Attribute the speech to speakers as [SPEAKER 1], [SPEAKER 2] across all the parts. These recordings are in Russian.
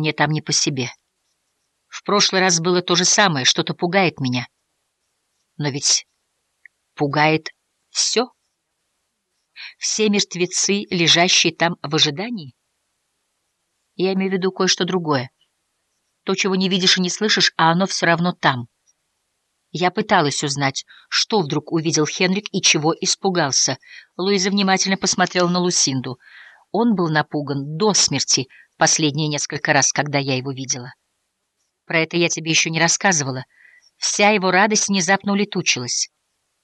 [SPEAKER 1] Мне там не по себе. В прошлый раз было то же самое, что-то пугает меня. Но ведь пугает все. Все мертвецы, лежащие там в ожидании. Я имею в виду кое-что другое. То, чего не видишь и не слышишь, а оно все равно там. Я пыталась узнать, что вдруг увидел Хенрик и чего испугался. Луиза внимательно посмотрела на Лусинду. Он был напуган до смерти последние несколько раз, когда я его видела. Про это я тебе еще не рассказывала. Вся его радость внезапно улетучилась.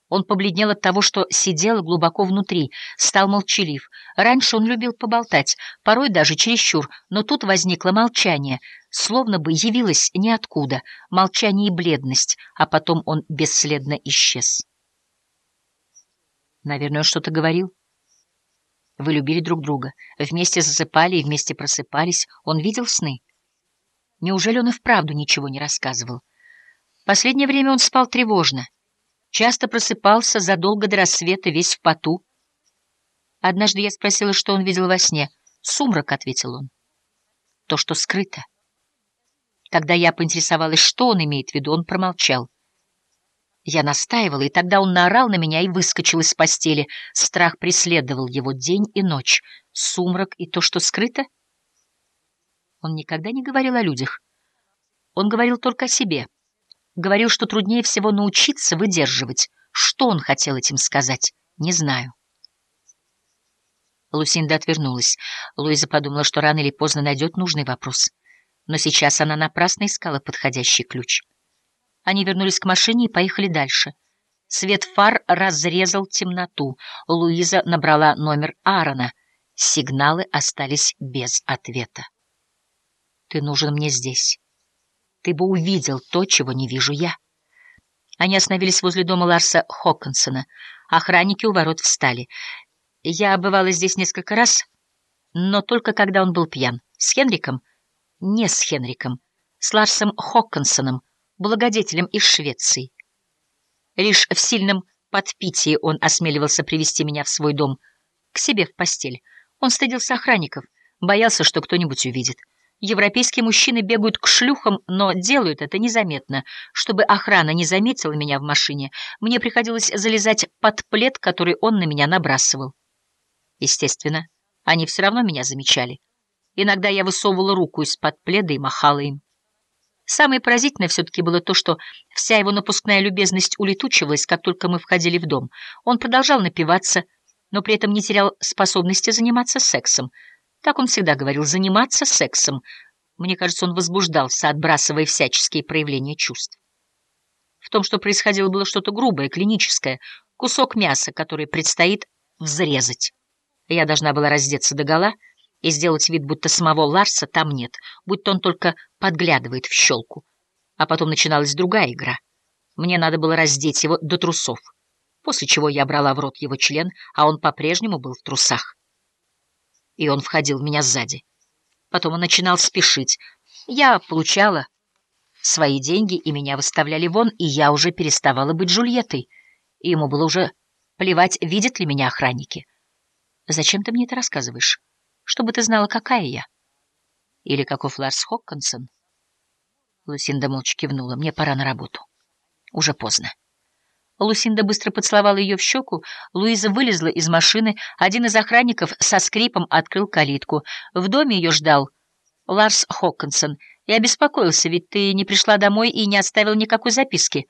[SPEAKER 1] Он побледнел от того, что сидел глубоко внутри, стал молчалив. Раньше он любил поболтать, порой даже чересчур, но тут возникло молчание, словно бы явилось ниоткуда, молчание и бледность, а потом он бесследно исчез. Наверное, он что-то говорил. Вы любили друг друга, вместе засыпали и вместе просыпались. Он видел сны. Неужели он и вправду ничего не рассказывал? Последнее время он спал тревожно. Часто просыпался задолго до рассвета, весь в поту. Однажды я спросила, что он видел во сне. «Сумрак», — ответил он. «То, что скрыто». Когда я поинтересовалась, что он имеет в виду, он промолчал. Я настаивала, и тогда он наорал на меня и выскочил из постели. Страх преследовал его день и ночь. Сумрак и то, что скрыто? Он никогда не говорил о людях. Он говорил только о себе. Говорил, что труднее всего научиться выдерживать. Что он хотел этим сказать, не знаю. Лусинда отвернулась. Луиза подумала, что рано или поздно найдет нужный вопрос. Но сейчас она напрасно искала подходящий ключ. Они вернулись к машине и поехали дальше. Свет фар разрезал темноту. Луиза набрала номер Аарона. Сигналы остались без ответа. «Ты нужен мне здесь. Ты бы увидел то, чего не вижу я». Они остановились возле дома Ларса Хоккинсона. Охранники у ворот встали. Я бывала здесь несколько раз, но только когда он был пьян. С Хенриком? Не с Хенриком. С Ларсом Хоккинсоном благодетелем из Швеции. Лишь в сильном подпитии он осмеливался привести меня в свой дом, к себе в постель. Он стыдился охранников, боялся, что кто-нибудь увидит. Европейские мужчины бегают к шлюхам, но делают это незаметно. Чтобы охрана не заметила меня в машине, мне приходилось залезать под плед, который он на меня набрасывал. Естественно, они все равно меня замечали. Иногда я высовывала руку из-под пледа и махала им. Самое поразительное все-таки было то, что вся его напускная любезность улетучивалась, как только мы входили в дом. Он продолжал напиваться, но при этом не терял способности заниматься сексом. Так он всегда говорил «заниматься сексом». Мне кажется, он возбуждался, отбрасывая всяческие проявления чувств. В том, что происходило, было что-то грубое, клиническое, кусок мяса, который предстоит взрезать. Я должна была раздеться догола, и сделать вид, будто самого Ларса там нет, будто он только подглядывает в щелку. А потом начиналась другая игра. Мне надо было раздеть его до трусов, после чего я брала в рот его член, а он по-прежнему был в трусах. И он входил в меня сзади. Потом он начинал спешить. Я получала свои деньги, и меня выставляли вон, и я уже переставала быть Джульеттой. И ему было уже плевать, видят ли меня охранники. Зачем ты мне это рассказываешь? Чтобы ты знала, какая я. Или каков Ларс Хоккинсон. Лусинда молча кивнула. Мне пора на работу. Уже поздно. Лусинда быстро поцеловала ее в щеку. Луиза вылезла из машины. Один из охранников со скрипом открыл калитку. В доме ее ждал Ларс Хоккинсон. Я беспокоился, ведь ты не пришла домой и не оставил никакой записки.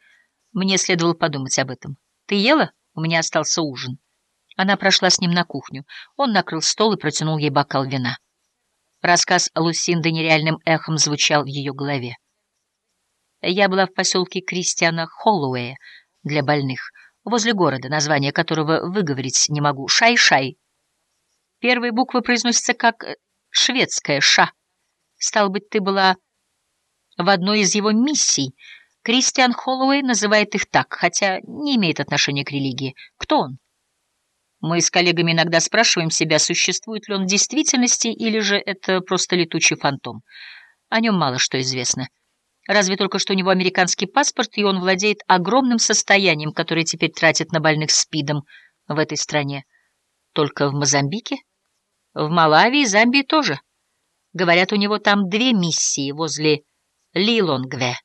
[SPEAKER 1] Мне следовало подумать об этом. Ты ела? У меня остался ужин. Она прошла с ним на кухню. Он накрыл стол и протянул ей бокал вина. Рассказ Лусинды нереальным эхом звучал в ее голове. Я была в поселке Кристиана Холлоуэя для больных, возле города, название которого выговорить не могу. Шай-Шай. Первые буквы произносятся как шведская «ша». Стал быть, ты была в одной из его миссий. Кристиан Холлоуэй называет их так, хотя не имеет отношения к религии. Кто он? Мы с коллегами иногда спрашиваем себя, существует ли он в действительности, или же это просто летучий фантом. О нем мало что известно. Разве только что у него американский паспорт, и он владеет огромным состоянием, которое теперь тратит на больных СПИДом в этой стране. Только в Мозамбике? В Малави и Замбии тоже. Говорят, у него там две миссии возле Лилонгве.